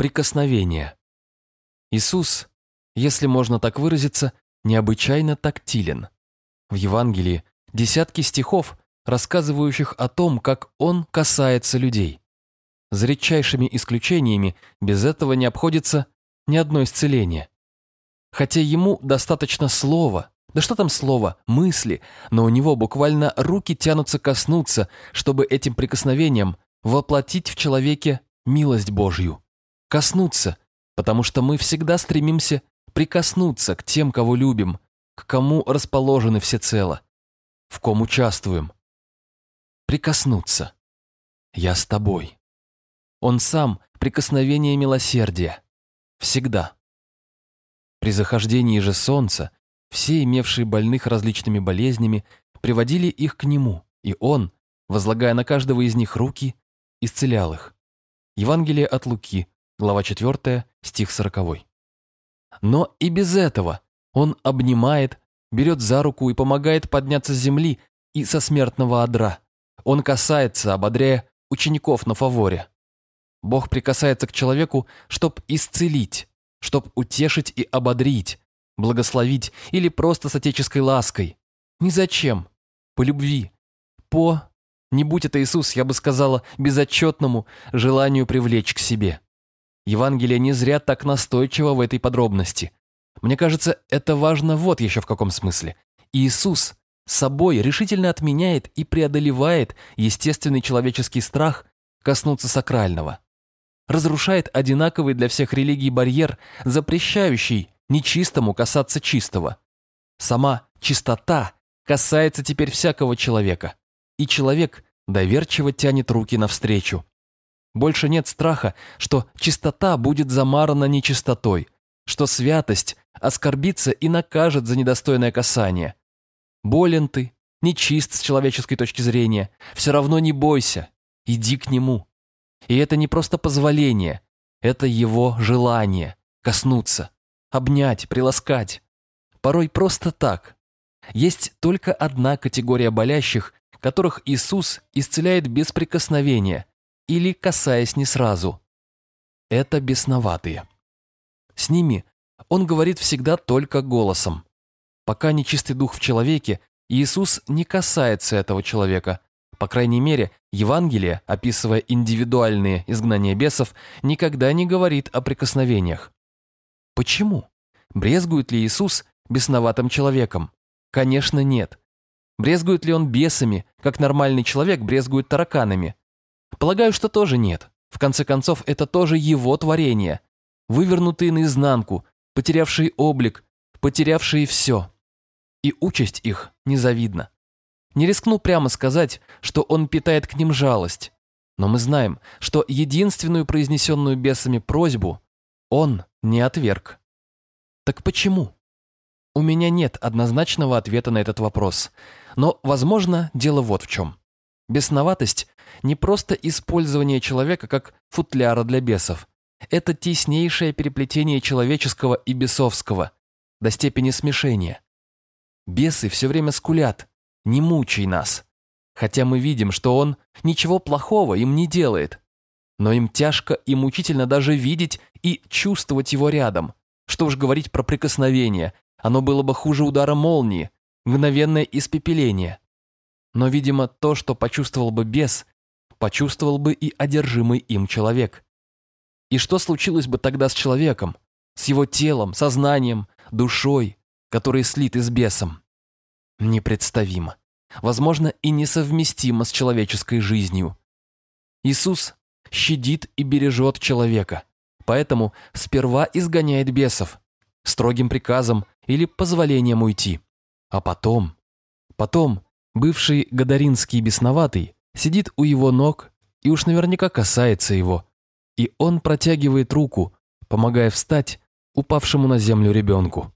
Прикосновение. Иисус, если можно так выразиться, необычайно тактилен. В Евангелии десятки стихов, рассказывающих о том, как Он касается людей. За редчайшими исключениями без этого не обходится ни одно исцеление. Хотя ему достаточно слова, да что там слова, мысли, но у него буквально руки тянутся коснуться, чтобы этим прикосновением воплотить в человеке милость Божью. Коснуться, потому что мы всегда стремимся прикоснуться к тем, кого любим, к кому расположены всецело, в ком участвуем. Прикоснуться. Я с тобой. Он сам – прикосновение милосердия. Всегда. При захождении же солнца все, имевшие больных различными болезнями, приводили их к нему, и он, возлагая на каждого из них руки, исцелял их. Евангелие от Луки, глава 4, стих 40. Но и без этого он обнимает, берет за руку и помогает подняться с земли и со смертного одра. Он касается, ободряя учеников на фаворе. Бог прикасается к человеку, чтоб исцелить, чтоб утешить и ободрить, благословить или просто с отеческой лаской. Ни зачем. По любви. По, не будь это Иисус, я бы сказала, безотчетному желанию привлечь к себе. Евангелие не зря так настойчиво в этой подробности. Мне кажется, это важно вот еще в каком смысле. Иисус собой решительно отменяет и преодолевает естественный человеческий страх коснуться сакрального. Разрушает одинаковый для всех религий барьер, запрещающий нечистому касаться чистого. Сама чистота касается теперь всякого человека, и человек доверчиво тянет руки навстречу. Больше нет страха, что чистота будет замарана нечистотой, что святость оскорбится и накажет за недостойное касание. Болен ты, нечист с человеческой точки зрения, все равно не бойся, иди к нему. И это не просто позволение, это его желание коснуться обнять, приласкать. Порой просто так. Есть только одна категория болящих, которых Иисус исцеляет без прикосновения или касаясь не сразу. Это бесноватые. С ними он говорит всегда только голосом. Пока нечистый дух в человеке, Иисус не касается этого человека. По крайней мере, Евангелие, описывая индивидуальные изгнания бесов, никогда не говорит о прикосновениях. Почему? Брезгует ли Иисус бесноватым человеком? Конечно, нет. Брезгует ли он бесами, как нормальный человек брезгует тараканами? Полагаю, что тоже нет. В конце концов, это тоже его творение. Вывернутые наизнанку, потерявшие облик, потерявшие все. И участь их незавидна. Не рискну прямо сказать, что он питает к ним жалость, но мы знаем, что единственную произнесенную бесами просьбу он не отверг. Так почему? У меня нет однозначного ответа на этот вопрос. Но, возможно, дело вот в чем. Бесноватость – не просто использование человека как футляра для бесов. Это теснейшее переплетение человеческого и бесовского, до степени смешения. Бесы все время скулят «не мучай нас», хотя мы видим, что он ничего плохого им не делает. Но им тяжко и мучительно даже видеть и чувствовать его рядом. Что уж говорить про прикосновение, оно было бы хуже удара молнии, мгновенное испепеление. Но, видимо, то, что почувствовал бы бес, почувствовал бы и одержимый им человек. И что случилось бы тогда с человеком, с его телом, сознанием, душой, которые слиты с бесом? Непредставимо. Возможно, и несовместимо с человеческой жизнью. Иисус щадит и бережет человека, поэтому сперва изгоняет бесов, строгим приказом или позволением уйти. А потом, потом бывший Гадаринский бесноватый сидит у его ног и уж наверняка касается его, и он протягивает руку, помогая встать упавшему на землю ребенку.